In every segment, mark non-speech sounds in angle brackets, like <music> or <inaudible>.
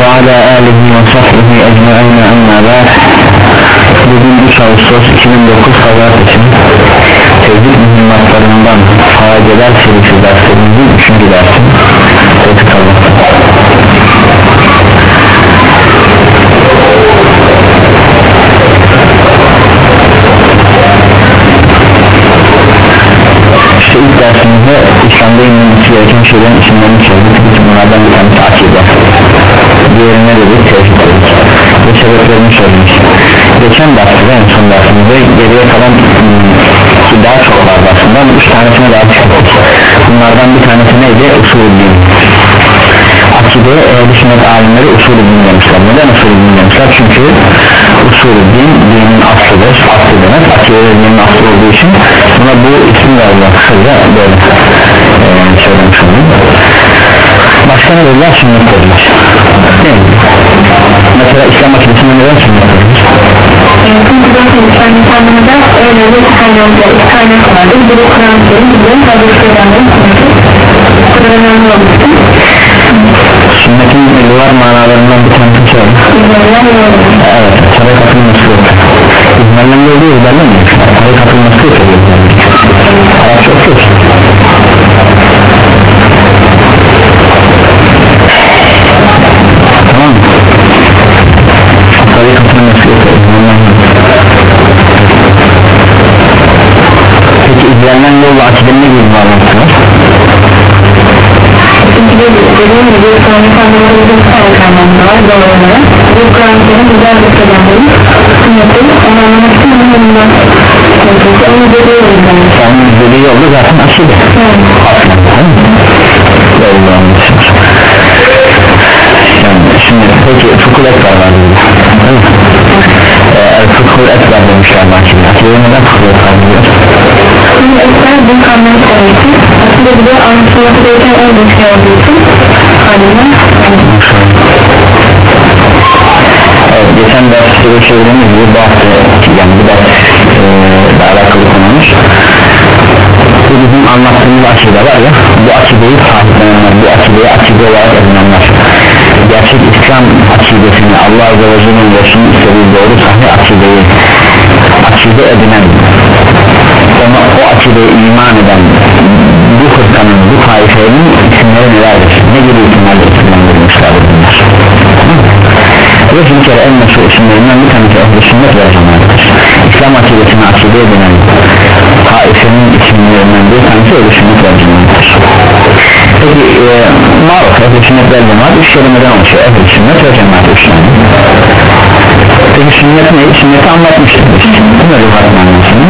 وعلى آله وصحبه أجمعين أما بعد Bugün 3 Ağustos 2009 Pazartesi Tevhid mühimmatlarından Faideler serisi derslerimizin 3. dersi Tevhid Allah İşte ilk dersimizde İslam'da inmemiz gereken şeylerin isimlerini çözdük Bütün bunlardan bir tanesi akide Diğerine dedik tevhid dedik Ve sebeplerini söyledik Geçen dersimde en son dersimizde geriye kalan ki daha çok vardı aslında Üç tanesine daha çıktık Bunlardan bir tanesi neydi? Usul din. Akideye ehl sünnet alimleri usulü din demişler. Neden usulü din demişler? Çünkü usulü din dinin aslıdır. Aslı demek akide dinin aslı olduğu için Buna bu isim verdiler kısaca böyle ee, söylemiş oldum Başka ne dediler? Sünnet dediler Değil mi? Mesela İslam akidesinde neden sünnet dediler? Sünnetin lugar manalarından bir tanesi söyle. Evet, tabi katılması yok İzmerlen de oluyor, izlerlen mi? Tabi katılması yok Arapça okuyorsun dediğim gibi Kur'an insanlarında bir tane kaynakta var doğru olarak. Bu Kur'an-ı güzel bir Peygamber'in sünneti. Onu anlamak için onun yanından. Onu dediği yüzden. Onun izlediği yolda zaten Yani şimdi peki fıkıh ekber var fıkıh ekber demişler mahkeme Akide neden fıkıh ekber diyor? Şimdi ekber bir kanunu koyuyor. Aslında bir de anlaşılması gereken en büyük şey olduğu için Evet, geçen derste de çevirdiğimiz gibi bahse yani bu ders e, alakalı konumuz bu bizim anlattığımız akide var ya bu akideyi sahiplenenler bu akideyi akide olarak edinenler gerçek İslam akidesini Allah Azze ve Celle'nin Resulü'nün istediği doğru sahne akideyi akide edinen ona o akideye iman eden bu hırkanın bu taifenin isimleri nelerdir? Ne gibi isimlerle isimlendirilmişlerdir bunlar? Ve bir kere en meşhur isimlerinden bir tanesi ehl-i sünnet ve cemaattir İslam akidesini akide edinen taifenin isimlerinden bir tanesi ehl-i sünnet ve cemaattir peki e, maruf ehl-i sünnet ve cemaat üç kelimeden oluşuyor ehl-i sünnet ve cemaat üç tane peki sünnet ne? sünneti anlatmıştık biz bu ne lügat manasını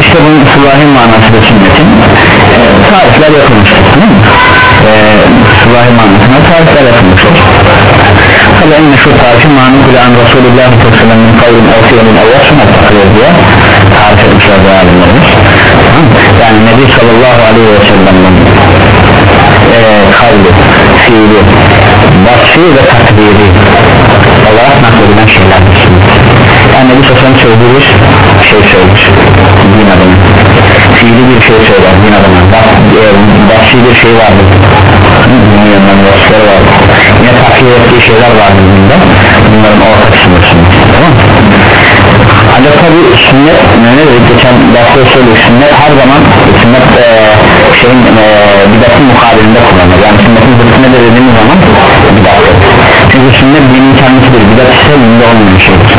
işte bunun sılahi manası da sünnetin e, tarifler yapılmıştır değil mi? E, sılahi manasına tarifler yapılmıştır Tabi en meşhur tarifi manukule an Resulullah Aleyhisselam min kavlin ev fiilin ev sünnet takılıyor diye tarif etmişler bu vasfi ve takdiri. Olarak nakledilen şeylerdir yani Nebi sallallahu söylediği bir şey söylemiş din adına. Fiili bir şey söyler din adına. Vasfi bir şey vardır bunun yanından vasfları vardır yine takdir ettiği şeyler vardır bunda? Bunların ortak kısmı tamam mı? Ancak tabi sünnet ne dedik geçen derste söyledik sünnet her zaman sünnet e, şeyin e, bidatın mukabilinde kullanılır. Yani sünnetin zıttı nedir dediğimiz zaman bidattır çünkü sünnet dinin kendisidir bidat ise dinde olmayan şeydir.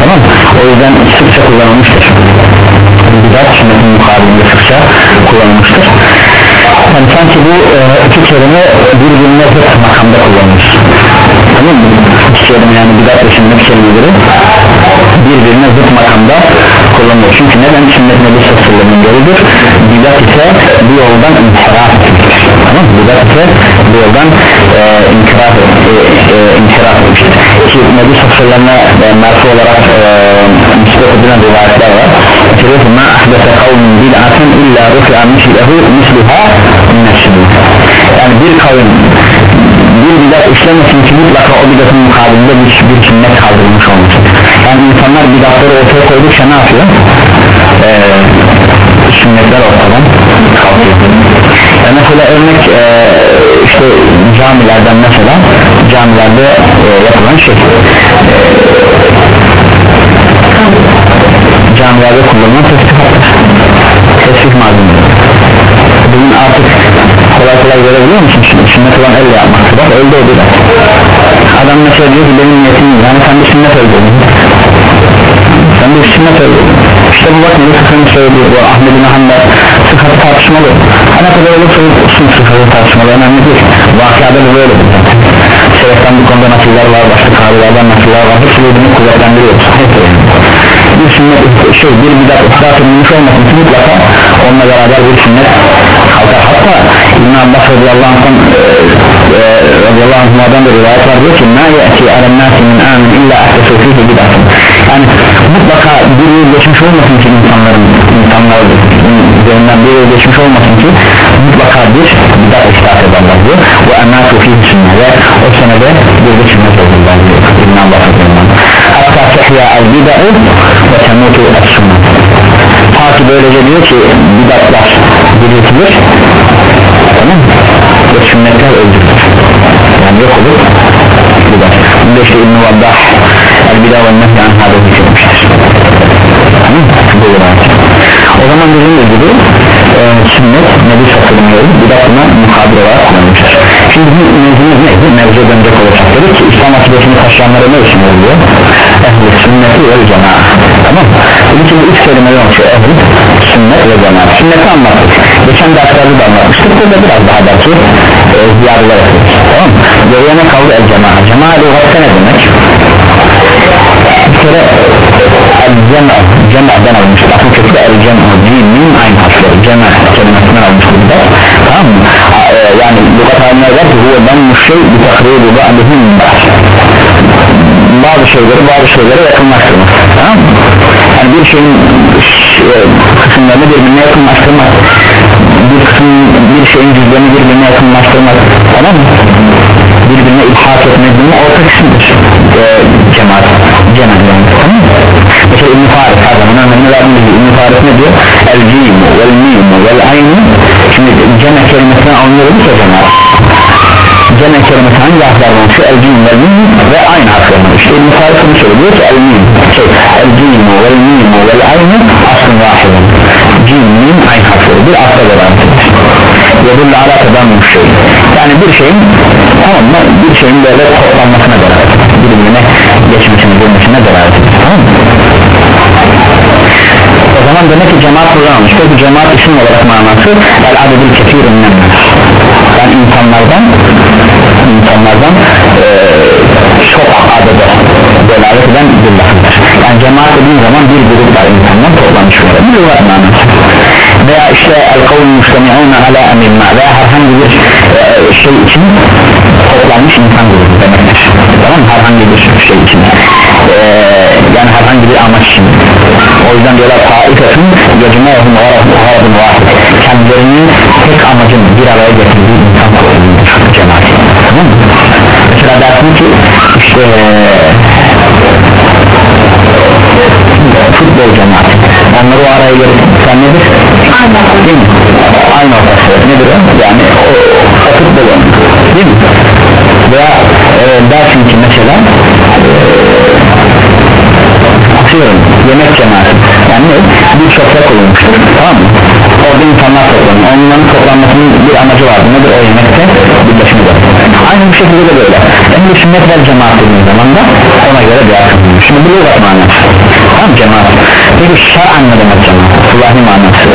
Tamam o yüzden sıkça kullanılmıştır. Bidat sünnetin mukabilinde sıkça kullanılmıştır. Yani sanki bu e, iki kelime birbirine zıt makamda kullanılır. Tamam mı? iki kelime yani bidat ve sünnet kelimeleri birbirine zıt makamda kullanılır çünkü neden? Sünnet nebi sallallahu yoludur bidat ise bu yoldan inhiraf tamam bidat ise bu yoldan e, inkiraf, e, e, inkiraf etmiştir. Ki nebi sallallahu e, merfu olarak e, nispet edilen rivayetler var. Mesela getiriyor ma ahdese kavmin bid'aten illa rufi'a mislehu misluha minneşşidin yani bir kavim bir bidat işlemesin ki mutlaka o bidatın mukabilinde bir, bir sünnet kaldırılmış olması yani insanlar bidatları ortaya koydukça ne yapıyor? Ee, sünnetler ortadan kalkıyor. Yani mesela örnek e, işte camilerden mesela camilerde e, yapılan şey e, camilerde kullanılan tesbihatlar tesbih malzemeleri bugün artık kolay kolay görebiliyor musun? Şimdi sünnet olan elle yapmak. Bak o biraz adam mesela diyor ki benim niyetim yani sen bir sünnet öldürdün sen bir sünnet öldürdün işte bu bak ne sıkıntı söylüyor bu Ahmet bin Hanbel. Sıkıntı tartışmalı. Ne kadar olursa olsun sıkıntı tartışmalı. Önemli değil. Vakıada da böyle. Sebepten bu konuda nasıllar var başka kahvelerden nasıllar var. Hepsi birbirini kuvvetlendiriyor. Bir sünnet şey bir bidat ıslah edilmiş olmasın mutlaka onunla beraber bir sünnet kalkar hatta İbn Abbas radıyallahu anh'tan e, radıyallahu anh'dan da rivayet var. Diyor ki min illa ahdesu fihi bidatın yani mutlaka bir yıl geçmiş olmasın ki insanların insanlar üzerinden bir yıl geçmiş olmasın ki mutlaka bir bidat ıslah ederler diyor. Ve ennâtu fihi sünnet ve o senede bir sünnet olurlar diyor İbn Abbas radıyallahu anh. Hatta tehya el bida'u ve temutu es sünnet ta ki böylece diyor ki bidatlar diriltilir tamam. Ve sünnetler öldürülür yani yok olur. Bidat bunda işte İbn-i Vaddah el bida ve nehy an hâda hükmetmiştir tamam. Bu o zaman dediğimiz gibi e, sünnet nebi satılımı yolu bidatına mukabil olarak kullanmıştır şimdi mevzumuz neydi? mevzuya dönecek olacak dedik ki İslam akidesini taşıyanlara ne için oluyor? ehli sünneti ve cemaat. Tamam? Dedi ki bu üç kelime yok şu ehli sünnet ve cemaat. Sünneti anlattık. Geçen derslerde de anlatmıştık. Burada biraz daha belki e, ziyareler yapıyoruz tamam. Geriye ne kaldı? El cemaat cemaat lügatta ne demek? bir kere el-cem'a cem'den almış. Bakın kökü el-cem'a cim'in aynı harfleri cem'a kelimesinden almış burada tamam mı? E, yani lugat haline der ki? Huve ben müşşey bir takribi ba'dihim bazı şeyleri bazı şeylere yakınlaştırmak. Tamam mı? Yani bir şeyin e, kısımlarını birbirine yakınlaştırmak. Bir kısım bir şeyin cüzlerini birbirine yakınlaştırmak. Tamam mı? Birbirine ilhak etmek bunun orta kısmıdır e, cemaat cemaat yani tamam mı mesela İbn-i Farid her zaman. Önemli verdiğimiz gibi İbn-i Farid ne diyor el cimu vel mimu vel aynu şimdi cemaat kelimesini anlıyoruz ya cemaat cemaat kelimesi hangi harflerden şu el cimu vel mimu ve aynı harflerden işte İbn-i Farid bunu söylüyor ki el mim şey el cimu vel mimu vel aynu aslında. Vahidin cim mim aynı harfleri. Bir asla beraber yedul ala tadammuş şey yani bir şeyin tamam mı? Bir şeyin böyle toplanmasına beraber birbirine geçmesine girmesine beraber tamam mı? O zaman demek ki cemaat kullanılmış peki cemaat isim olarak manası el adedil kefirun yani insanlardan insanlardan ee, çok adede delalet eden bir lafıdır yani cemaat dediğin zaman bir grup var insanlar toplanmış olarak. Lügat manası veya işte el kavun müştemi'una ala emirma veya herhangi bir e, şey için toplanmış insan grubu demektir. Tamam mı? herhangi bir şey için. E, yani herhangi bir amaç için. O yüzden diyorlar taifetun yecmehum harabun vahid kendilerinin tek amacın bir araya getirdiği insan topluluğudur cemaat. Tamam mı? mesela dersin ki işte futbol cemaati onları o araya getiren nedir? değil mi? aynı ortası nedir o? yani o, o futbol değil mi? veya e, dersin ki mesela e, atıyorum yemek cemaati yani ne? bir sofra kurulmuştur tamam mı? Orada insanlar toplanıyor. Onların toplanmasının bir amacı vardı. Nedir o yemekte? birleşmedir aynı bir şekilde de böyle. Bir sünnet vel cemaat dediğin zaman da ona göre bir akım şimdi bu lügat manası. Tamam cemaat. Peki şer'an ne demek cemaat? Allah'ın manası.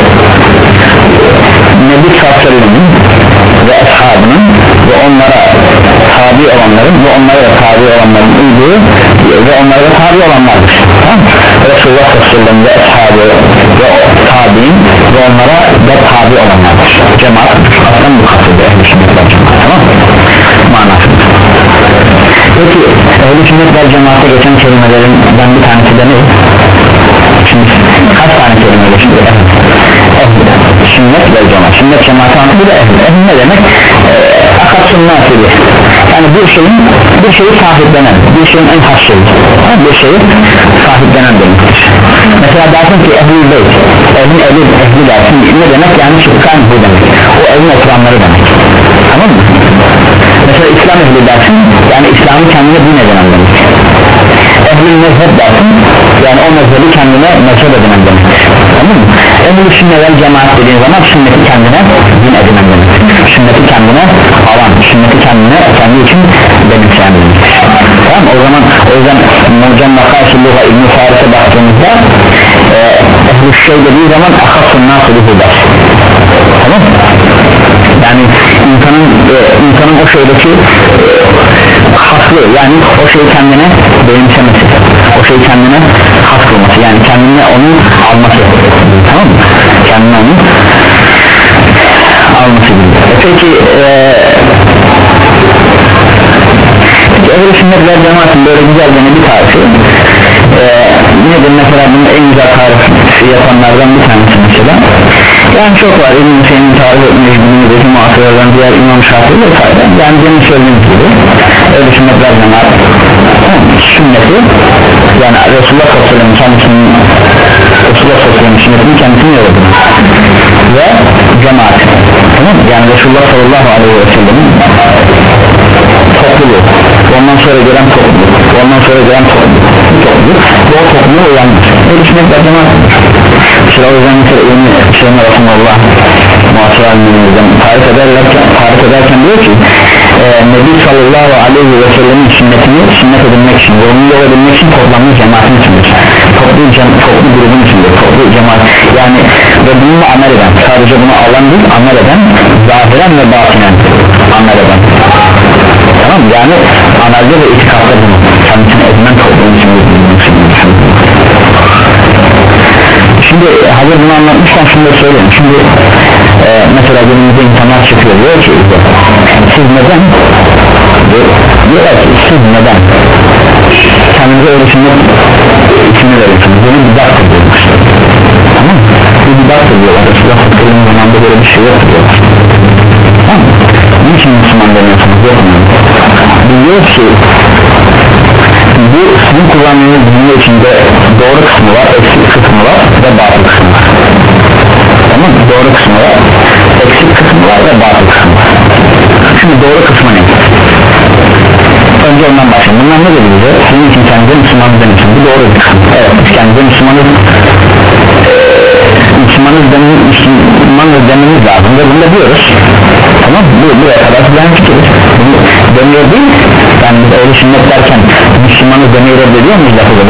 Nebi Sallallahu ve ashabının ve onlara tabi olanların ve onlara tabi olanların uyduğu ve onlara tabi olanlardır. Tamam? Resulullah Sallallahu ve ashabı ve tabi'in ve onlara da tabi olanlardır. Cemaat aslında bu kasıdır ehl-i sünnet vel cemaat tamam manası peki ehl-i sünnet vel cemaatte geçen kelimelerin bir tanesi de ne? şimdi kaç tane kelime ehli sünnet ve cema sünnet cemaatı bir de ehli ehli. Ne demek? Ee, e, akat sünnatidir yani bir şeyin bir şeyi sahiplenen bir şeyin en has şeyi. Yani bir şeyi sahiplenen demektir. Mesela dersin ki ehli beyt ehli ehli ehli dersin. Ne demek? Yani çıkan bu demek. O evin oturanları demek. Tamam mı? Mesela İslam ehli dersin yani İslam'ı kendine din edinen demek. Ehli mezhep dersin yani o mezhebi kendine mezhep edinen demek. Tamam mı? Ehl-i sünnet vel cemaat dediğin zaman sünneti kendine din edinen demek sünneti kendine alan sünneti kendine kendi için benimseyen demek tamam o zaman o yüzden Mucem Makasıllığa İbn-i Faris'e baktığımızda e, ehl-i şey dediği zaman akasın nasıl der. Tamam. Yani insanın e, insanın o şeydeki e, haklı. Yani o şeyi kendine benimsemesi o şeyi kendine has kılması. Yani kendine onu alması. Tamam mı? Kendine onu alması gibi. E peki e, peki ehl sünnet ve cemaatin böyle güzel gene bir tarifi e, nedir? Mesela bunun en güzel tarifi yapanlardan bir tanesi mesela. Yani çok var. İbn-i Hüseyin'in tarih etmiş günümüzdeki muhasırlardan diğer İmam Şafii ve sayede yani benim söylediğim gibi ehl sünnet ve cemaat sünneti yani Resulullah sallallahu kendisinin Resulullah sallallahu sünnetini kendisini yolladı ve cemaat tamam yani Resulullah sallallahu aleyhi ve sellem'in topluluğu. Ondan sonra gelen topluluk ondan sonra gelen topluluk topluluk ve o topluluğu uyanmış. Öyle sünnet ve cemaat. Mesela o yüzden mesela yeni şeyin Resulullah muhasır alimlerimizden tarif ederken, tarif ederken diyor ki e, Nebi sallallahu aleyhi ve sellemin sünnetini sünnet edilmek için yolunu yol edilmek için toplanmış cemaatin içindir. Toplu, cem, toplu grubun içindir. Toplu cemaat yani ve bunu amel eden sadece bunu alan değil amel eden zahiren ve batinen amel eden. Tamam yani analizde ve itikatta bunu kendisine edinen toplumun içindir şimdi hazır bunu anlatmışken şunu da söyleyeyim. Şimdi e, mesela günümüzde insanlar çıkıyor. Diyor ki siz neden? Diyorlar ki siz neden? Kendinize öyle sünnet ismini veriyorsunuz. Bunu bidattır diyorlar tamam mı? bu bidattır diyorlar Resulullah zamanında böyle bir şey yoktur diyorlar tamam mı? niçin Müslüman demiyorsunuz? Yok mu? biliyor ki bu sizin kullandığınız dünya içinde doğru kısmı var eksik kısmı var ve batıl kısmı var tamam mı? doğru kısmı var. Eksik kısmı var ve batıl kısmı var. Şimdi doğru kısmı ne? önce ondan başlayalım. Bunlar ne dedi bize? sizin için kendinize Müslümanız demişsin bu doğru bir kısmı. Evet biz kendimize Müslümanız Müslümanız dememiz, Müslümanız dememiz lazım. Ve bunu da diyoruz. Tamam bu buraya kadar sizden fikiriz bunu demiyor değil. Yani biz öyle sünnet derken Müslümanız demeyi reddediyor muyuz lafı da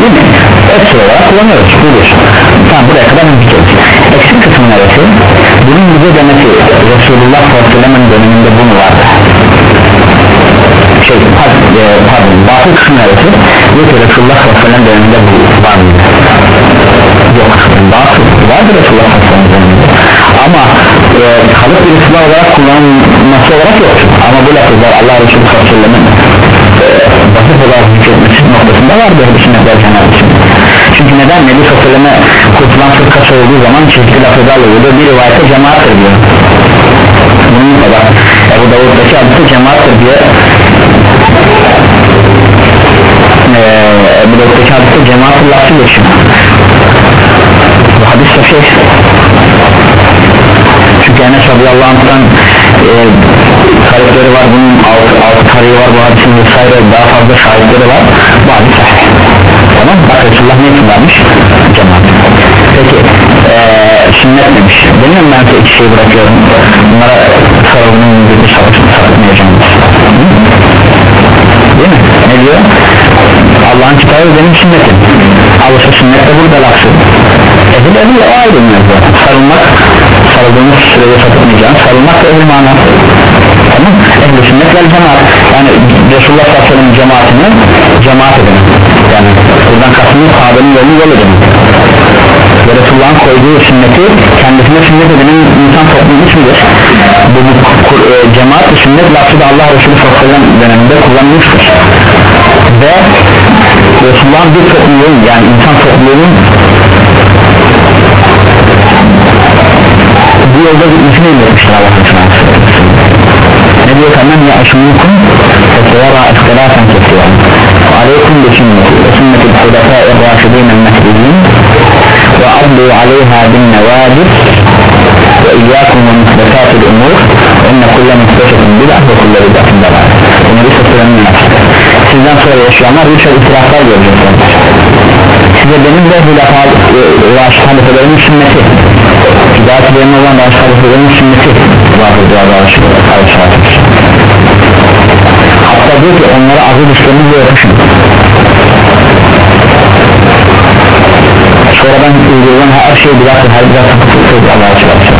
değil mi? Ekstra olarak kullanıyoruz. Budur tamam buraya kadar fikiriz eksik kısmı neresi? bunun bize demesi Resulullah sallallahu döneminde bunu vardı. Şey pardon, e, pardon batıl kısmı neresi? ki Resulullah sallallahu döneminde bu var mıydı? yok batıl. Vardır Resulullah sallallahu sellem ama e, kalıp bir silah olarak kullanılması olarak yok. Ama bu lafızlar Allah Resulü sallallahu aleyhi ve sellem'in e, basit olarak hükmetmesi noktasında var böyle sünnetler cenab çünkü neden Nebi selleme kurtulan fırkası olduğu zaman çeşitli lafızlarla oluyor bir rivayete cemaattir diyor. Bunun kadar Ebu Davud'daki adısı cemaattir diye Ebu Davud'daki adısı cemaattir lafı geçiyor. Bu hadis sahih çünkü Enes radıyallahu anh'tan e, kayıtları var bunun altı, altı tarihi var bu hadisin vesaire daha fazla şahitleri var. Bu hadis sahih tamam bak Resulullah ne için vermiş cemaat peki e, sünnet demiş. Demiyorum ben ki iki şeyi bırakıyorum. Bunlara sorunun bir sapıtmayacağım değil mi? Ne diyor? Allah'ın kitabı benim sünnetim. Allah'ın sünnette burada lafı Ehil ehil o ayrı mevzu. Sarılmak sarıldığımız sürece sapıtmayacağım sarılmak da ehil mana. Tamam. Ehli sünnet vel cemaat. Yani Resulullah sallallahu aleyhi ve sellem cemaatini cemaat edin yani buradan kastımız sahabenin yolunu yol edin. Ve Resulullah'ın koyduğu sünneti kendisine sünnet edenin insan toplumu içindir. Bu, bu e, cemaat sünnet lafı da Allah Resulü sellem döneminde kullanılmıştır. Ve Resulullah'ın bir topluluğun yani insan topluluğunun bu yolda gitmesini emretmiştir Allah'ın ne diyor? Kamen ya sünneti ve sünneti hulefâ ir-râşidîn adlu aleyha bin nevâdir ve iyyâkum ve muhtesâtil umur ve enne kulle muhtesetin bid'ah ve kulle bid'atin dalâl bunu bir seslerin sizden sonra yaşayanlar birçok itiraflar görecekler size benim de hulefâ raşid halifelerin sünneti hidayet olan raşid halifelerin sünneti diyor raşid hatta diyor ki onlara azı düşlerimizle yapışın sonradan uygulanan her şey biraz her biraz takıntı Allah'a çıkarsın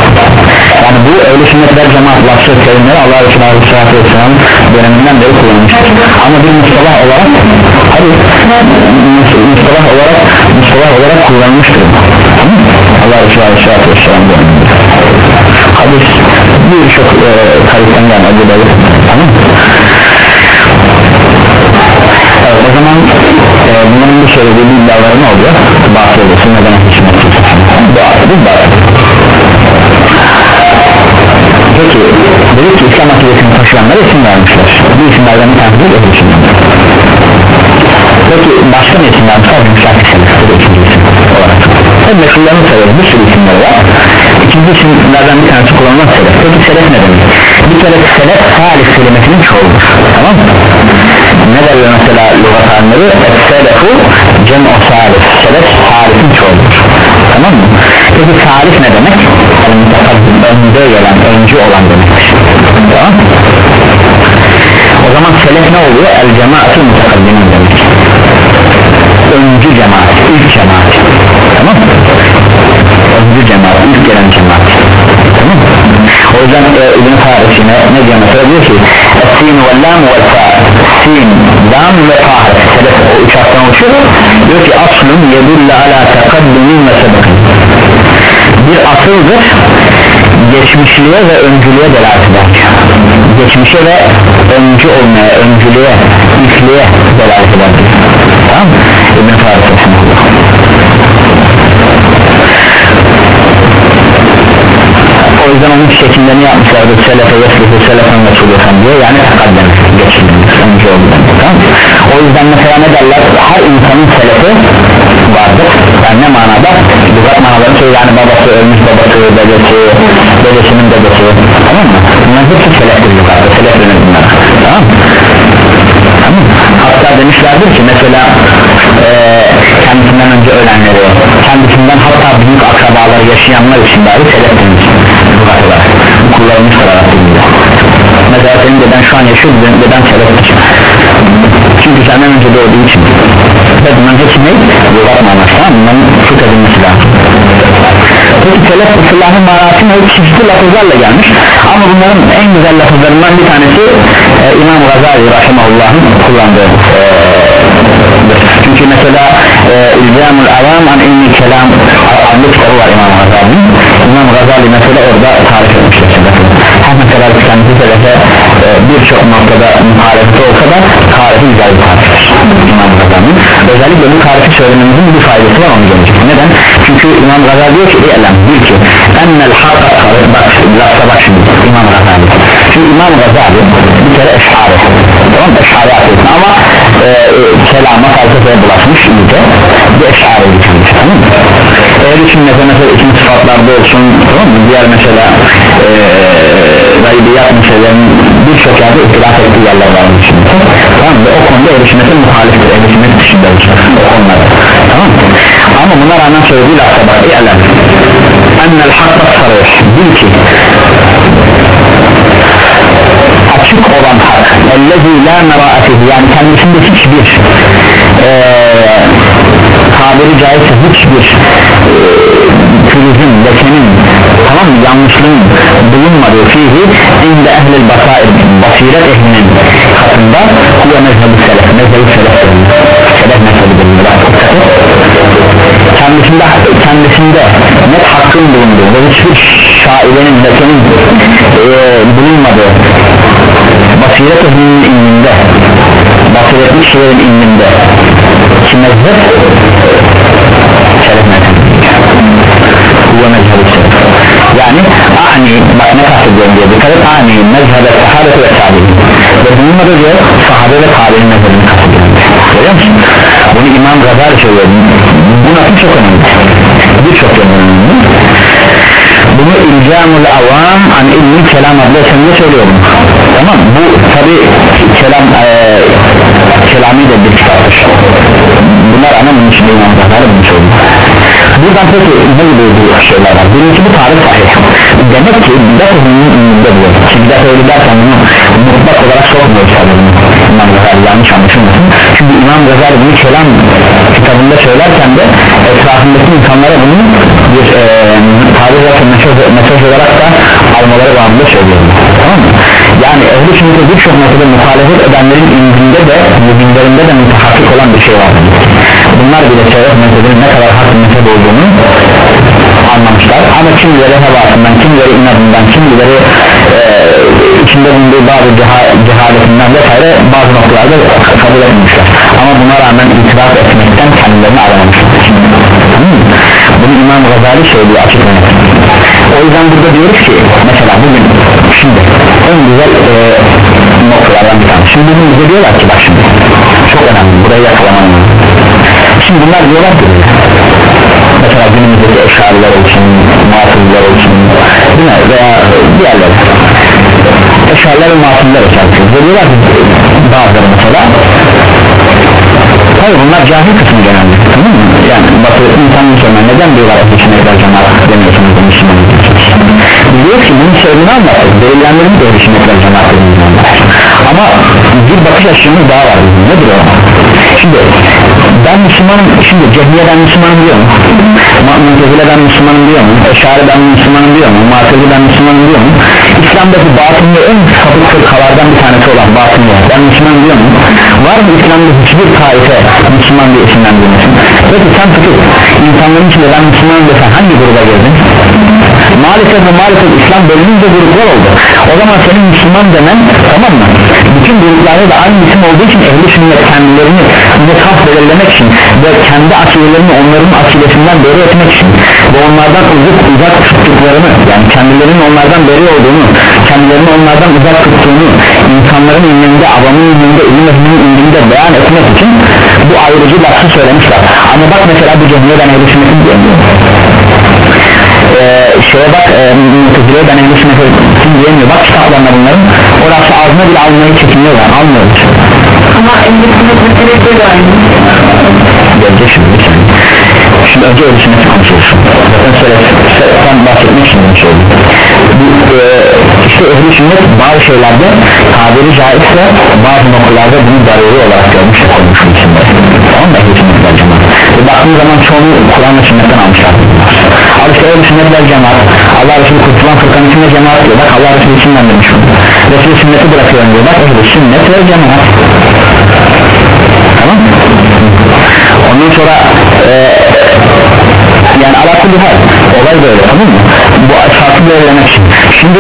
yani bu öyle sünnetler cemaat lafzı terimleri Allah Resulü Aleyhisselatü Vesselam döneminden beri kullanmıştır ama bir mustalah olarak hadi mustalah olarak mustalah olarak kullanmıştır. Allah Resulü Aleyhisselatü Vesselam döneminde hadis birçok e, kayıttan yani Ebu Davud tamam bunların bir söylediği iddiaları ne oluyor? Batıl olursun neden hükümet Bu bir batıl Peki dedik ki İslam akidesini taşıyanlara isim vermişler Bu isimlerden bir tanesi de isim Peki başka ne isim vermişler? Gümüşaki Selef Bu da ikinci isim olarak Hem meşhurlarını sayıyoruz bir sürü isimleri var İkinci isimlerden bir tanesi kullanılan Selef Peki Selef ne demek? Bir kere Selef salih kelimesinin çoğudur Tamam mı? Ne derler mesela lügat alimleri? Selefu cem'u salih Selef salifin çoğudur Tamam mı? Peki salih ne demek? Önde gelen, öncü olan demektir Tamam O zaman selef ne oluyor? El cemaatı mutakaddimin demek Öncü cemaat, ilk cemaat Tamam? Öncü cemaat, ilk gelen cemaat? O yüzden e, İbn Faris'ine ne diyor mesela? Diyor ki Sin ve lam ve Sin, lam ve fa Selef o üç harften oluşuyor Diyor ki aslın yedulle ala tekaddumin ve sebekın bir asıldır geçmişliğe ve öncülüğe delalet eder. Geçmişe ve öncü olmaya öncülüğe ilkliğe delalet eder. Tamam? İbn Faris o yüzden onun şekillerini yapmışlardır selefe yeslifu selefen ve sulufen diye. Yani takaddem geçilmiş öncü oldu tamam o yüzden mesela ne derler? Her insanın selefi vardır. Yani ne manada? Lügat manaları söylüyor yani babası ölmüş babası dedesi dedesinin dedesi. Tamam mı? Bunlar hepsi seleftir lügatta selef denir bunlar. Tamam mı? Tamam hatta demişlerdir ki mesela e, kendisinden önce ölenleri kendisinden hatta büyük akrabaları yaşayanlar için dahi selef denir kullanılmış olarak deniliyor mesela senin deden şu an yaşıyor deden seleftir çünkü senden önce doğduğu için. Ve bunların hepsi ne? Lügat manası tamam bunların fıkh edilmesi lazım. Peki selef ıslahın manası hep çeşitli lafızlarla gelmiş. Ama bunların en güzel lafızlarından bir tanesi e, İmam Gazali Rahimahullah'ın kullandığı e, çünkü mesela e, İlzamul Avam an ilmi kelam adlı kitabı var İmam Gazali'nin İmam Gazali mesela orada tarif etmişler her mesela kendisi selefe e, birçok noktada muhalefeti olsa da tarifi güzel bir tariftir İmam Gazali'nin. Özellikle bu tarifi söylememizin bir faydası var onu gelecek neden? çünkü İmam Gazali diyor ki eylem bil ki ennel hakka bak lafta bak şimdi İmam Gazali. Çünkü İmam Gazali bir kere eşari. Tamam eşari atıyorsun ama e, e, kelama felsefeye bulaşmış iyice bir bir kendisi tamam mı? Eğer için mesela, isim sıfatlarda olsun tamam mı? diğer mesela e, gaybiyat meselelerin birçok yerde ihtilaf ettiği yerler var içinde tamam mı? o konuda erişmesi muhaliftir erişmesi dışında o konularda tamam mı? ama buna rağmen söylediği lafta bak i'lem ennel hakka sarış bil ki açık olan hak ellezi la meraatihi yani kendisinde hiçbir ee, tabiri caizse hiçbir e, pürüzün, lekenin tamam mı yanlışlığın bulunmadığı fihi inde ehlil basair basiret ehlinin katında huve mezhebi selef mezhebi selef selef mezhebidir kendisinde kendisinde net hakkın bulunduğu ve hiçbir şairenin lekenin e, bulunmadığı basiret ehlinin ilminde basiretli kişilerin ilminde ki mezhep selef yani bak ne kastediyorum diye dikkat et ani mezhebe sahabe ve tabi'in. Ve bununla da diyor sahabe ve tabi'in mezhebini kastediyorum. Görüyor musun? Bunu İmam Gazali söylüyor. Bu nasıl çok önemli? Birçok önemli. Bunu İlcamul Avam an ilmi kelam adlı eserinde söylüyorum tamam bu tabi kelam e, kelami de bir kitaptır. Bunlar ana bunun içinde İmam Gazali bunu buradan peki ne gibi bu şeyler var? Birincisi bu tarih sahih demek ki bidat ehlinin ünlüde diyor ki bidat ehli derken bunu mutlak olarak sokmuyor tabi İmam Gazali yanlış anlaşılmasın. Çünkü İmam Gazali bunu kelam kitabında söylerken de etrafındaki insanlara bunu bir e, tarih ve mesaj, mesaj olarak da almaları bağımında söylüyor. Tamam mı? yani ehli sünnete birçok noktada muhalefet edenlerin indinde de mübinlerinde de mütehakkik olan bir şey var bunlar bile sebep mezhebinin ne kadar hak mezhep olduğunu anlamışlar ama kimileri hevasından kimileri inadından kimileri e, içinde bulunduğu bazı ceha, cehaletinden vesaire bazı noktalarda kabul etmişler ama buna rağmen itiraz etmekten kendilerini alamamışlar hmm. bunu İmam Gazali söylüyor açık ve net. o yüzden burada diyoruz ki mesela bugün şimdi en güzel e, noktalardan bir tane şimdi bize diyorlar ki bak şimdi çok önemli burayı yakalaman lazım şimdi bunlar diyorlar ki mesela günümüzdeki eşariler olsun matıllar olsun veya diğerleri. Eşariler ve matıllar özellikle diyorlar ki bazıları mesela Hayır bunlar cahil kısmı genelde tamam mı? Yani batı insan Müslüman neden diyorlar ehli sünnetler cemaat demiyorsunuz da Müslüman Diyor ki bunun sebebini anlattık Belirlenlerin de ehli sünnetler cemaat Ama bir bakış açımız daha var. Nedir o? Şimdi ben Müslümanım şimdi Cehmiye ben Müslümanım diyor mu? Mu'tezile ben Müslümanım diyor mu? Eşari ben Müslümanım diyor mu? Mu'tezile ben Müslümanım diyor mu? İslam'daki batınlı en sapık fırkalardan bir tanesi olan batınlı ben Müslümanım diyor mu? Var mı İslam'da hiçbir taife Müslüman diye isimlendirmesin? Peki sen fikir insanların içinde ben Müslümanım desen hangi gruba girdin? Maalesef ve maalesef İslam bölümünde gruplar oldu. O zaman senin Müslüman demen tamam mı? Bütün gruplarda da aynı isim olduğu için ehli sünnet kendilerini mutlak belirlemek için ve kendi akidelerini onların akidesinden beri etmek için ve onlardan uzak uzak tuttuklarını yani kendilerinin onlardan beri olduğunu kendilerini onlardan uzak tuttuğunu insanların önünde avamın önünde ilim ehlinin önünde beyan etmek için bu ayrıcı lafı söylemişler. Ama bak mesela bu cemiyeden ehli sünnetin diyemiyor ee, şeye bak e, mutezileye ben ehli sünnetin diyemiyor bak kitaplarına bunların. O lafı ağzına bile almayı çekiniyorlar almıyorlar. Ama ehli sünnet meselesi de aynı. Gelecek şimdi saniye şimdi öyle sünnet konuşuyorsun. Seleften bahsetmek için bunu söyledim. Bu e, işte ehli sünnet bazı şeylerde tabiri caizse bazı noktalarda bunu zaruri olarak görmüş ve koymuşsun içinde tamam mı? Ehli sünnetler cemaat. Ve baktığın zaman çoğunu Kur'an ve sünnetten almışlar al işte ehli sünnetler cemaat. Allah Resulü kurtulan fırkanın içinde cemaat diyor. Bak Allah Resulü içinden demiş Resulü sünneti bırakıyorum diyor. Bak ehli sünnet ve cemaat. Tamam ondan sonra olay böyle tamam mı? Bu farklı belirlemek için. Şimdi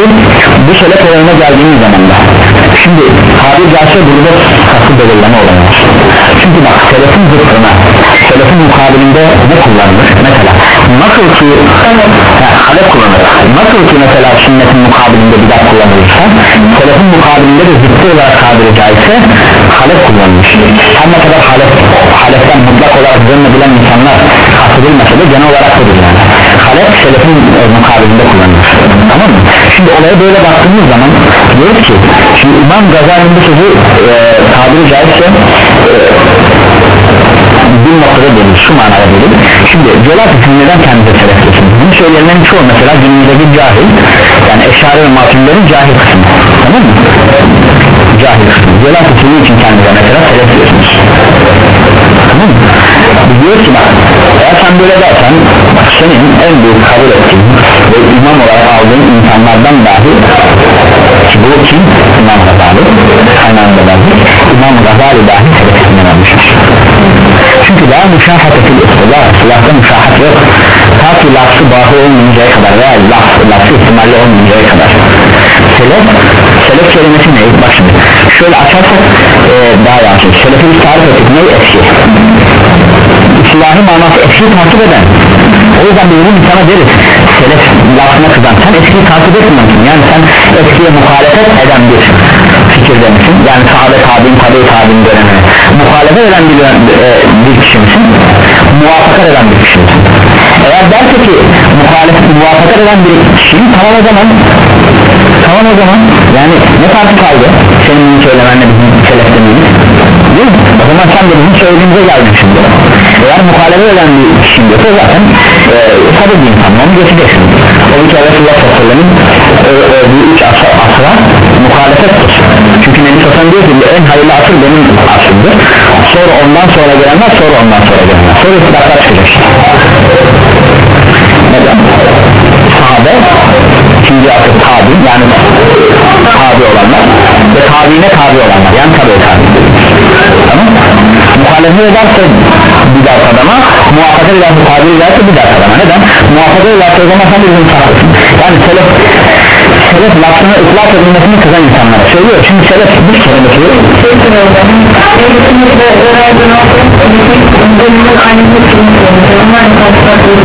bu selef olayına geldiğimiz zaman da şimdi tabir caizse burada farklı belirleme olayı çünkü bak selefin zıttına selefin mukabilinde ne kullanılır? Mesela nasıl ki ha, halep kullanılır nasıl ki mesela sünnetin mukabilinde bidat kullanılırsa selefin mukabilinde de zıttı olarak tabiri caizse halep kullanılmış. Her ne kadar halep halepten mutlak olarak zannedilen insanlar kastedilmese de genel olarak budur yani. Halep selefin e, mukabilinde kullanılır tamam mı? şimdi olaya böyle baktığımız zaman diyoruz ki şimdi İmam Gazali'nin bu sözü e, tabiri caizse e, bir noktada değil şu manada değil şimdi ki siz neden kendinize selef diyorsunuz bunu söyleyenlerin çoğu mesela günümüzde bir cahil yani eşari ve matüllerin cahil kısmı tamam mı? cahil kısmı ki sizin için kendinize mesela selef diyorsunuz tamam mı? biz diyoruz ki bak eğer sen böyle dersen senin en büyük kabul ettiğin ve imam olarak aldığın insanlardan dahi ki bu kim? İmam Gazali anda verdik İmam Gazali dahi selefisinden almışmış. Çünkü daha müşahate fil istilah silahta müşahat yok. Ta ki lafı bahı olmayıncaya kadar veya laf, lafı ihtimalli olmayıncaya kadar. Selef selef kelimesi ne? bak şimdi şöyle açarsak e, daha açar selefi tarif ettik. Ne? eski istilahi manası eskiyi takip eden. O yüzden biz bunu sana deriz selef lafına kızan. Sen eskiyi takip etmiyorsun. Yani sen eskiye muhalefet eden bir fikirde misin yani sahabe tabi'in tabi tabi'in dönemine. Muhalefet eden bir, e, bir kişi misin? Muvaffakat eden bir kişi misin eğer derse ki muhalefet eden bir kişiyim tamam o zaman tamam o zaman. Yani ne farkı kaldı? Senin bunu söylemenle bizim selefte miyiz değil o zaman sen de bizim söylediğimize geldin şimdi. Eğer muhalefet eden bir kişi diyorsa zaten e, tabi bir insan onu geçeceksin o bir kere Resulullah sallallahu sellem'in öldüğü üç asra, asra muhalefettir çünkü Nebi Sallallahu diyor ki en hayırlı asır benim asırdır. Sonra ondan sonra gelenler sonra ondan sonra gelenler. Sonra itilaflar çıkacak neden? sahabe ikinci asır tabi yani tabi olanlar. Ve tabiine tabi olanlar yani tabi tabi. Tamam. Muhalefet ederse bidat adama muhafaza ederse tabi ederse bidat adama neden? muhafaza ederse o zaman sen bizim tarafısın yani selef selef lafını ıtlak edilmesini kızan insanlara söylüyor çünkü selef bir kere bakıyor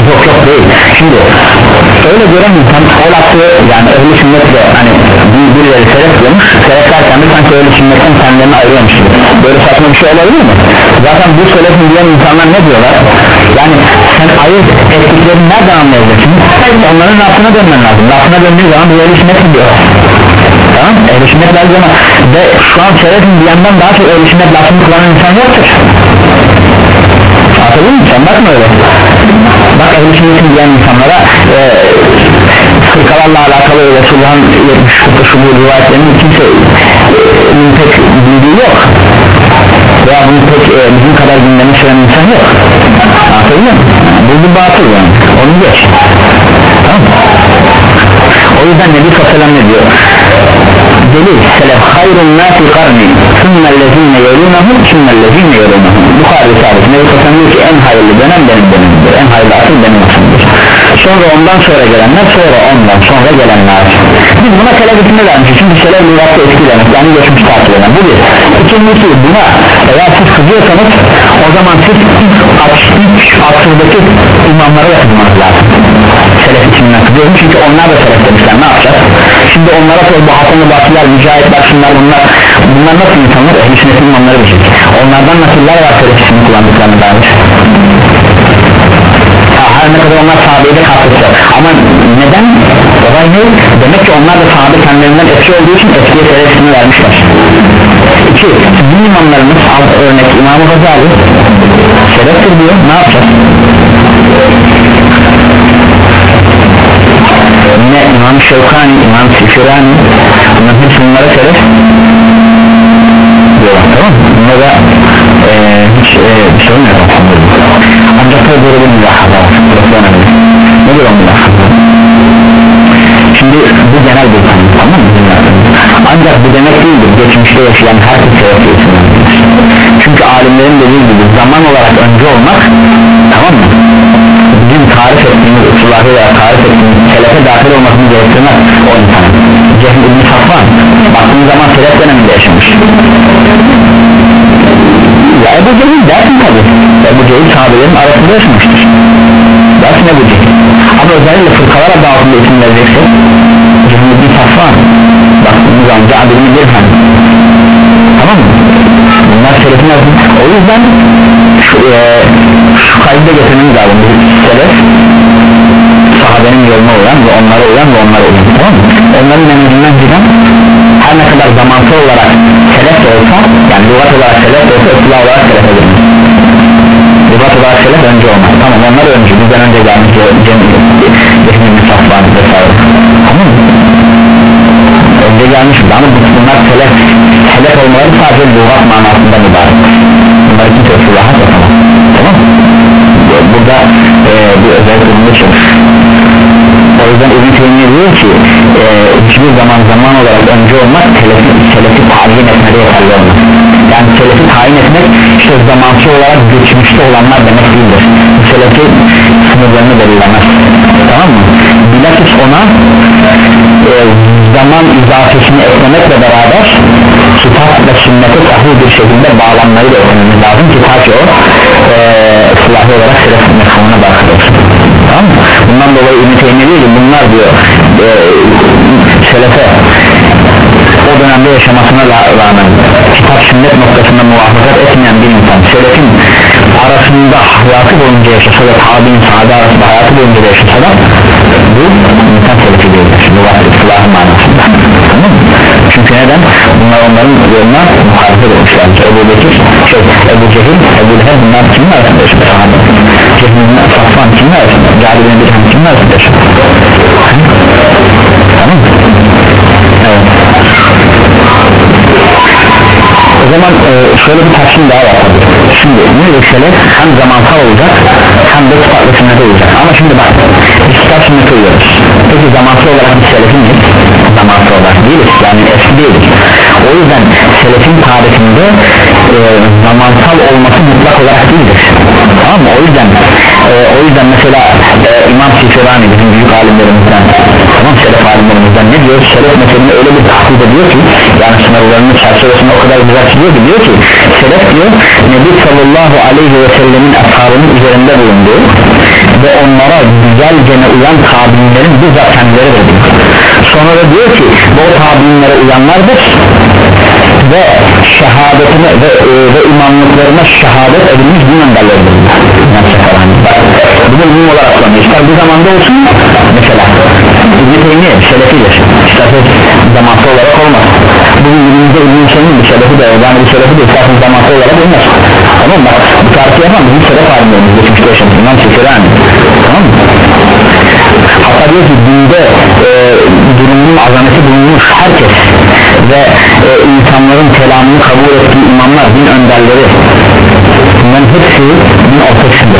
yok yok değil şimdi öyle gören insan o lafı yani ehli sünnetle hani bir, birileri selef diyormuş selef derken de sanki öyle sünnetten kendilerini ayırıyormuş böyle saçma bir şey olabilir mi? zaten bu selefin diyen insanlar ne diyorlar? yani sen ayırt ettiklerini nereden anlayacaksın? onların lafına dönmen lazım lafına döndüğü zaman bu ehli sünnet mi diyor? tamam ehli sünnet lazım ama ve şu an selefin diyenden daha çok ehli sünnet lafını kullanan insan yoktur Anladın mı? Sen bakma öyle Bak ehl-i diyen insanlara e, Fırkalarla alakalı Resulullah'ın 70 fırka şu bu rivayetlerinin kimse e, pek bildiği yok veya bunu pek e, bizim kadar gündeme süren insan yok Anladın mı? Bu bir batıl yani onu geç tamam o yüzden Nebi Sallallahu ne diyor? Delil selef hayrun nasi karni sümmellezine yolunahum sümmellezine yolunahum Bukhari sabit Nebi Sallallahu diyor ki en hayırlı dönem benim dönemimdir en hayırlı asıl benim asıldır. Sonra ondan sonra gelenler sonra ondan sonra gelenler. Biz buna selef isimde vermişiz çünkü selef lügatta eski demek yani geçmiş takip eden bu bir. İkincisi buna eğer siz kızıyorsanız o zaman siz ilk, ilk asırdaki imamlara yakınmanız lazım. Selef içinden kızıyorum çünkü onlar da selef demişler ne yapacağız? Şimdi onlara sor bu Hasan'ı Basriler, Mücahitler şunlar bunlar bunlar nasıl insanlar? Ehli sünnetin imamları bilecek onlardan nasıllar var selef ismini kullandıklarını dair her ne kadar onlar sahabeye de kapatacak. Ama neden? Olay ne? Demek ki onlar da sahabe kendilerinden eski olduğu için eskiye selef vermişler iki din imamlarımız alt örnek İmam-ı Gazali seleftir diyor ne yapacağız yine İmam Şevkani, İmam Sifirani bunların hepsi bunlara selef diyorlar tamam mı? Bunda da e, hiç e, bir sorun yok ancak da böyle bir mülahaza var burası önemli nedir o mülahaza? şimdi bu genel bir konu tamam mı? Ancak bu demek değildir geçmişte yaşayan herkes selefli çünkü alimlerin dediği gibi zaman olarak önce olmak tamam mı? bizim tarif ettiğimiz usullahı veya tarif ettiğimiz selefe dahil olmasını gerektirmez o insan. Cehil İbni Safvan baktığın zaman selef döneminde yaşamış. Ya Ebu Cehil dersin tabi Ebu Cehil sahabelerin arasında yaşamıştır. Dersin Ebu Cehil. Ama özellikle fırkalar adı altında isim verecekse Cehil İbni Safvan baktığımız zaman Cabir İbni Dirhem tamam mı? bunlar selefin arasında o yüzden şu, e, şu kaydı getirmemiz lazım selef sahabenin yoluna uyan ve onlara uyan ve onlara uyan tamam mı? onların emrinden giden her ne kadar zamansal olarak selef de olsa yani lügat olarak selef de olsa ıslah olarak selef edilmez lügat olarak selef önce olmaz tamam onlar önce bizden önce gelmiş Cemil Cehmi Safvan vesaire tamam mı? Önce gelmiş ama bunlar selef selef olmaları sadece lügat manasında mübarek. Bunlar kimse ıslahat yapamaz. Tamam. Burada e, bir özel durumda çalış. O yüzden İbn Teymiye diyor ki e, hiçbir zaman zaman olarak önce olmak selefi, selefi tayin etmede yeterli yani selefi tayin etmek işte zamansal olarak geçmişte olanlar demek değildir. Selefi sınırlarını belirlemez. Tamam mı? bilakis ona e, zaman izafesini eklemekle beraber ki kitap ve sünnete sahih bir şekilde bağlanmayı da öğrenmemiz lazım ki ta ki o e, silahı olarak selef mefhumuna olsun. Tamam bundan dolayı ümit ki bunlar diyor e, selefe o dönemde yaşamasına ra- rağmen kitap sünnet noktasında muvafakat etmeyen bir insan selefin arasında hayatı boyunca yaşasa da tabi'in sahabe arasında hayatı boyunca da yaşasa da bu insan selefi değildir bu var ıslahı manasında. Tamam mı? çünkü neden? bunlar onların yoluna muhalefet etmişler. Ebu Bekir, şey, Ebu Cehil, Ebu Leheb bunlar kimin arasında yaşadı? Sahabe. Cehil'in Safvan kimin arasında? Cabir'in bir kimin arasında yaşadı? Tamam mı? evet zaman e, şöyle bir taksim daha var. Şimdi ne selef hem zamansal olacak hem de kitaplı sünnete olacak ama şimdi bak biz kitap sünnete uyuyoruz peki zamansal olarak biz selefin miyiz? zamansal olarak değiliz yani eski değiliz o yüzden selefin tarifinde e, zamansal olması mutlak olarak değildir tamam mı? o yüzden e, o yüzden mesela e, İmam Sifirani bizim büyük alimlerimizden tamam selef alimlerimizden ne diyor? selef meselini öyle bir tahdid ediyor ki yani sınırlarını çerçevesinde o kadar güzel çiziyor ki diyor ki selef diyor Nebi sallallahu aleyhi ve sellemin ashabının üzerinde bulunduğu ve onlara güzelce uyan tabiinlerin bizzat kendileri de diyor sonra da diyor ki bu tabiinlere uyanlardır ve şehadetine ve, e, ve imamlıklarına şehadet edilmiş din önderleridir. Bunu umum olarak kullanıyor ister bu zamanda olsun mesela İbn-i Teymiye şerefidir. İsterse zamansal olarak olmaz. Bugün günümüzde İbn-i Teymiye bir şerefi de yani bir şerefi de isterse zamansal olarak olmaz. Tamam mı? bu tarifi yapan bizim şeref halimlerimiz geçmişte yaşamış İmam Seferani tamam mı? hatta diyor ki dinde e, durumunun azameti bulunmuş herkes ve e, insanların kelamını kabul ettiği imamlar din önderleri bunların hepsi din ortasında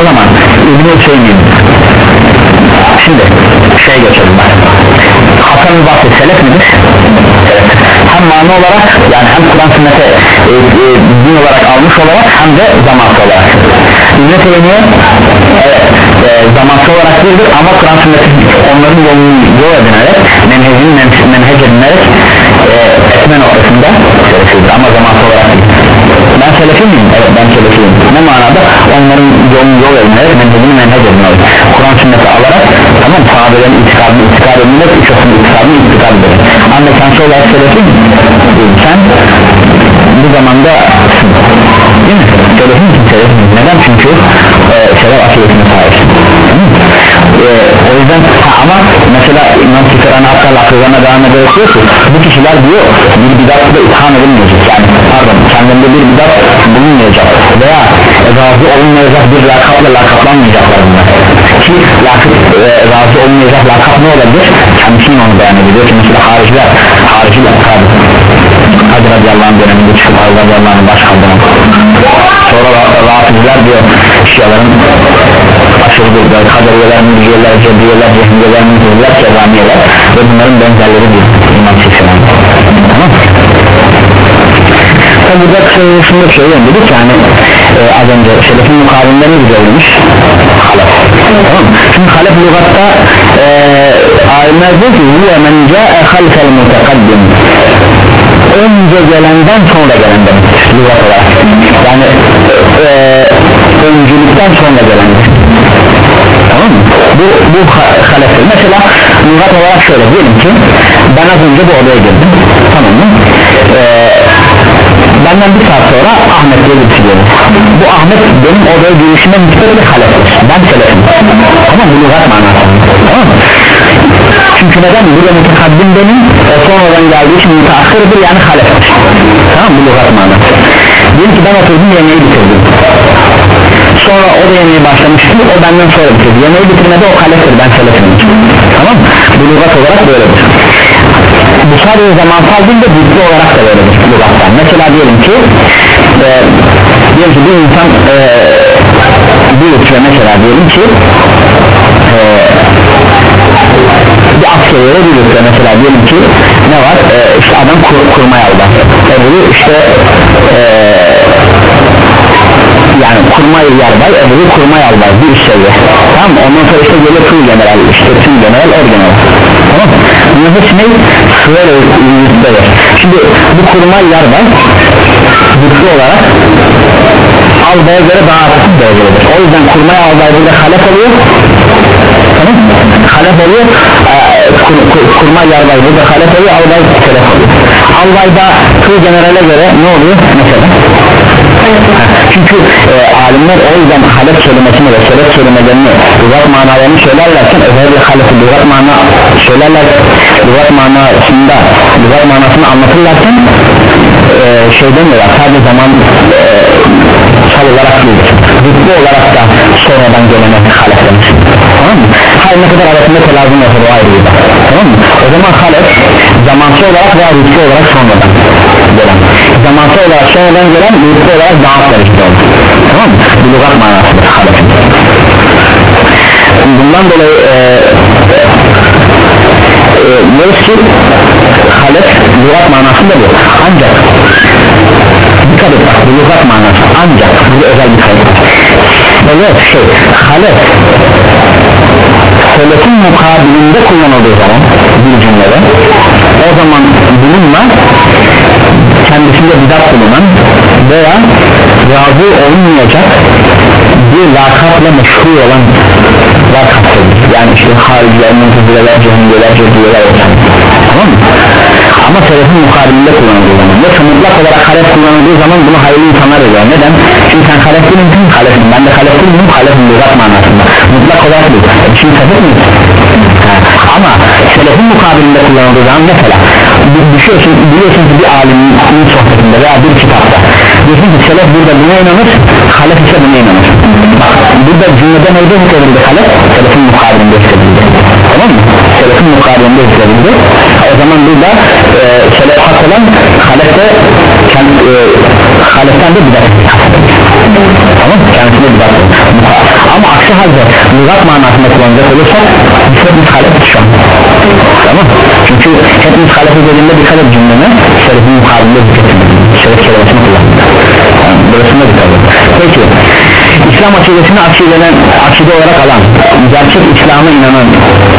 o zaman İbn-i Hüseyin şimdi şey geçelim Hasan-ı Basri selef midir? Hem mani olarak yani hem Kur'an sünnete e, e, din olarak almış olarak hem de zamansal olarak İbn-i Teymiye evet e, olarak değildir ama Kur'an sünneti onların yolunu yol edinerek menhecini menhec edinerek e, etme noktasında selefidir ama zamansal olarak değil. Ben selefi miyim? evet ben selefiyim ne manada? Onların yolunu yol edinerek menhecini menhec edinerek. Kur'an sünneti alarak tamam sahabelerin itikadını itikad edinerek üçosunu itikadını itikad eder ama sen şey selefi mi? Sen bu zamanda kişiler diyor bir bidatı da itham edilmeyecek. Yani pardon kendinde bir bidat bulunmayacak veya razı olunmayacak bir lakapla lakaplanmayacaklar bunlar. Ki lakıp e, razı olmayacak lakap ne olabilir? Kendisinin onu beyan ediyor. Ki mesela hariciler harici lakabı. Hadi radiyallahu anh döneminde çıkıp Hadi radiyallahu anh baş kaldırın sonra rahatsızlar diyor şiaların bir kaderiyeler, mürciyeler, cebriyeler, cehmiyeler, mürciyeler, kezamiyeler ve bunların benzerleri bir İmam Sisiran tamam. Tabi burada kısa şunu da söyleyeyim dedik yani e, az önce şerefin mukavimlerini bize ölmüş tamam. Şimdi halef lügatta e, alimler diyor ki huve men ca'e halfel mutekaddim önce gelenden sonra gelen demektir yani e, öncülükten sonra gelen. Tamam bu, bu haleftir mesela lügat olarak şöyle. Diyelim ki ben az önce bu odaya girdim. Tamam mı? E, benden bir saat sonra Ahmet diye birisi gelir. Bu Ahmet benim odaya girişime müspet bir haleftir ben selefim tamam bu lügat manası tamam çünkü neden? Burada mutakaddim benim. O sonradan geldiği için müteakhirdir yani haleftir tamam bu lügat manası. Diyelim ki ben oturdum yemeği bitirdim. Sonra o da yemeği başlamıştı o benden sonra bitirdi. Yemeği bitirmede o haleftir ben selefim tamam bu lügat olarak böyledir bu sadece zamansal değil de ciddi olarak da böyledir lügattan mesela diyelim ki e, diyelim ki bir insan e, bir ülke mesela diyelim ki e, bir askerlere bir ülke mesela diyelim ki ne var? E, işte adam kur, kurmaya aldı. Öbürü işte e, yani kurmay yarbay öbürü kurmay albay bir seviye tamam ondan sonra işte gelir tüm general işte tüm general or general. Tamam? Bunun hepsi ne? yürütmeler şimdi bu kurmay yer var. Güçlü olarak albaya göre daha hafif derecelidir o yüzden kurmay albay burada halef oluyor. Tamam. Halef oluyor. Ee, kur, kur, kurmay yarbay burada halef oluyor. Albay telef oluyor. Albayda kıl generale göre ne oluyor? Mesela <laughs> çünkü e, alimler o yüzden halef kelimesini ve selef kelimelerini lügat manalarını söylerlerken özellikle halefi lügat mana söylerler lügat manasında lügat manasını anlatırlarken e, şey demiyorlar sadece zaman e, sal olarak değil rütbe olarak da sonradan gelene halef demiş tamam mı? hayır ne kadar arasında telazım olsa bu ayrı bir bak. tamam mı? o zaman halef zamansal olarak veya rütbe olarak sonradan gelen. Zamansal olarak sonradan gelen rütbe olarak daha derecede olur tamam mı? bu lügat manasıdır. Halefin bundan dolayı e, e, diyoruz ki halef lügat manasında bu. Ancak dikkat et bu lügat manası ancak bu özel bir kayıt evet şey halef selefin mukabilinde kullanıldığı zaman bir cümlede o zaman bununla kendisinde bidat bulunan veya razı olunmayacak bir lakapla meşhur olan lakaptır. Yani işte hariciler, müntezileler, cehmiyeler, cehmiyeler olacak. Tamam mı? ama selefin mukabilinde kullanıldığı zaman yoksa mutlak olarak halef kullanıldığı zaman bunu hayırlı insanlar ediyor neden? çünkü sen halef değilim kim halefim. Ben de halef değilim halefim. Lügat manasında. Mutlak olarak değil. Şimdi sapık mıyız? Ama selefin mukabilinde kullanıldığı zaman mesela bir düşüyorsun biliyorsun ki bir alimin sohbetinde veya bir kitapta diyorsun ki selef burada buna inanır halef ise buna inanır. Burada cümlede neyde hükredildi halef selefin mukabilinde hükredildi tamam mı? selefin mukabilinde hükredildi o zaman burada e, selef hak olan halef de kendi, e, haleften de bidat tamam kendisine bidat ama aksi halde lügat manasında kullanacak olursak hepimiz halef şu an tamam çünkü hepimiz halef üzerinde dikkat et cümleme selefin mukabilinde selef kelimesini kullandı tamam, burasında dikkat edin peki İslam akidesini akideden, akide olarak alan gerçek İslam'a inanan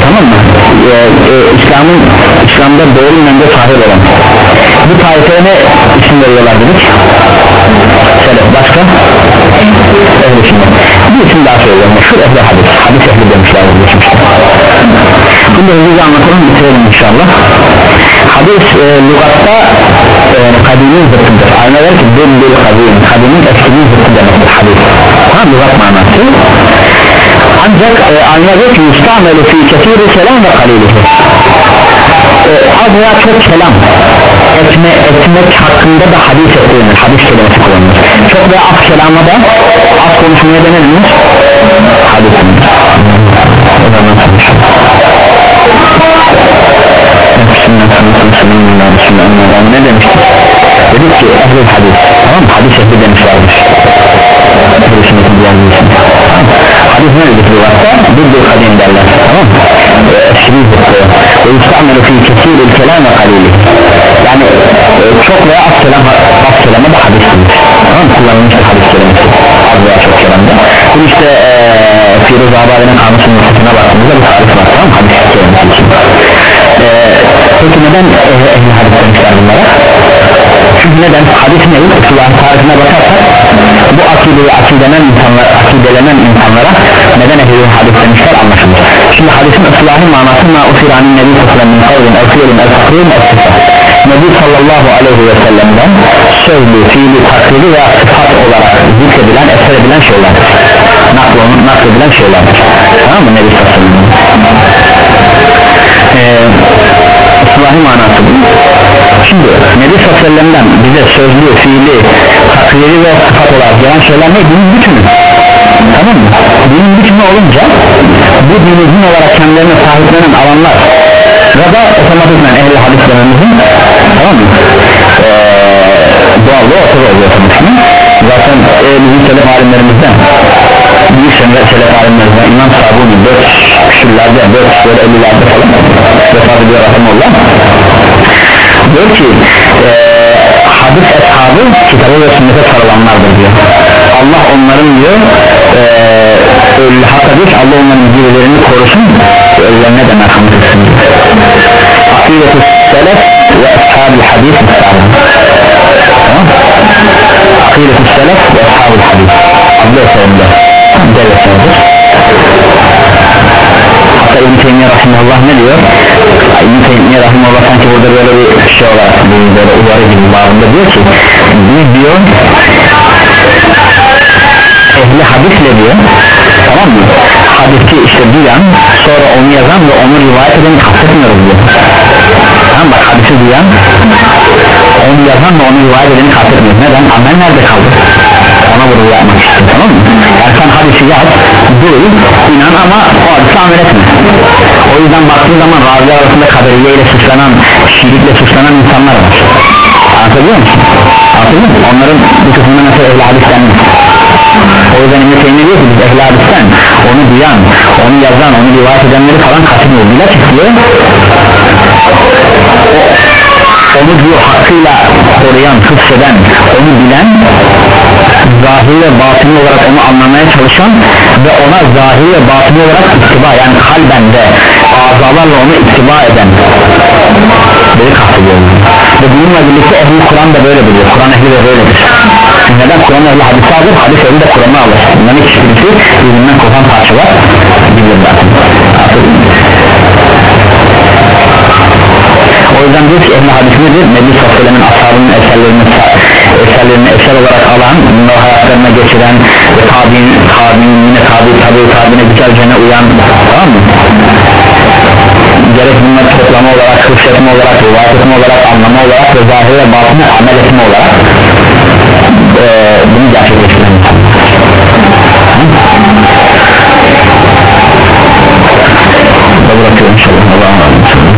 tamam mı? Ee, e, İslam'ın İslam'da doğru inanca sahip olan bu tarifeye ne isim veriyorlar dedik selef başka? Ehli sünnet bir isim daha söylüyorum. Meşhur ehli hadis. Hadis ehli demişler geçmişte bunu da hızlıca anlatalım bitirelim inşallah. Hadis e, lügatta e, kadimin zıttıdır. Ayna der ki dillil kadim kadimin eskinin zıttı demektir hadis. Ha lügat manası. Ancak e, ayna der ki yustamelu fi kesiri selam ve kalilihi e, az veya çok kelam etme, etmek hakkında da hadis kullanılır hadis kelimesi kullanılır. Çok veya az kelama da az konuşmaya denir? Hadis ne demiştik dedik ki ehl hadis. Tamam hadis ehli demişlermiş hadis ne dedik rivayette bir bir kadim derler. Tamam eşri zıttı ve yustamelu fi kesiril kelam ve kalili yani çok veya az kelam az kelama da hadis denir tamam kullanılmıştır hadis kelimesi az veya çok kelamda bunu işte e, Firuz Abadi'nin kanunun nüfusuna baktığımızda bir tarif var tamam hadis kelimesi için e, peki neden ehli hadis demişler bunlara çünkü neden hadis ne Allah'ın tarifine bakarsak bu akideyi akidelen insanlar akidelenen insanlara neden ehli hadis demişler anlaşılır. Şimdi hadisin ıslahı manası ma usiranin nebi sallallahu min kavlin el fiilin el fakrin el sıfat Nebi sallallahu aleyhi ve sellem'den sözlü, fiili, takriri veya sıfat olarak zikredilen, eser edilen şeyler. Nakledilen, nakledilen şeylerdir tamam mı? Nebi sallallahu aleyhi ve sellem ee, ıslahi manası bu şimdi Nebi sallallahu bize sözlü, fiili, takriri ve sıfat olarak gelen şeyler ne? Dinin bütünü tamam mı? Dinin bütünü olunca bu dini din olarak kendilerine sahiplenen alanlar ya da otomatikman ehli hadis dememizin tamam mı? Ee, doğallığı ortada oluyor otomatikman zaten e, bizim selef alimlerimizden büyük selef alimlerimizden İmam Sabuni 4 küsürlerde 450'lerde falan vefat ediyor rahimullah diyor ki e, hadis eshabı kitabı ve sünnete sarılanlardır diyor. Allah onların diyor e, ölü diyor ki Allah onların zirvelerini korusun ölülerine de merhamet etsin diyor. Akidetu selef ve ashabi hadis müstahane Tamam. Akidetu selef ve ashabi hadis. Adlı eserinde Devletlerdir Hatta İbn Teymiye Rahimullah ne diyor? İbn Teymiye Rahimullah sanki burada böyle bir şey olarak böyle uyarı gibi bağında diyor ki biz diyor ehli hadisle diyor tamam mı? Hadisi işte duyan sonra onu yazan ve onu rivayet eden kastetmiyoruz diyor. Tamam bak hadisi duyan onu yazan ve onu rivayet edeni kastetmiyoruz neden? Amel nerede kaldı? Ona vurgu yapmak istiyor tamam mı? Yani sen hadisi yaz duy inan ama o hadisi amel etme yüzden baktığın zaman raviler arasında kaderiye ile suçlanan şirikle suçlanan insanlar var. Anlatabiliyor musun? Anlatabiliyor musun? Onların bir kısmında mesela denmez o yüzden İbn Teymiye diyor ki biz ehl onu duyan, onu yazan, onu rivayet edenleri falan katılmıyor. Bilakis diyor onu diyor hakkıyla koruyan, hıfzeden, onu bilen zahir ve batini olarak onu anlamaya çalışan ve ona zahir ve batini olarak ittiba yani kalben de azalarla onu ittiba eden böyle kastediyor ve bununla birlikte ehli Kur'an da böyle biliyor. Kur'an ehli de böyledir. Neden? Kur'an ehli hadisi alır hadis ehli de Kur'an'ı alır. Bunların ikisi birbirinden kopan parçalar bilirler o yüzden diyor ki ehli hadis nedir? Nebi Sallallahu ashabının eserlerini, eserlerini eser olarak alan bunları hayatlarına geçiren ve tabi'in, tabi'in, yine tabi, tabi, tabi'ine güzelcene uyan tamam mı? gerek bunları toplama olarak, kıvşatma olarak, rivayet etme olarak, anlama olarak ve zahir batını amel etme olarak e, bunu gerçekleştirmemiz bırakıyorum. İnşallah. Allah'a emanet olun.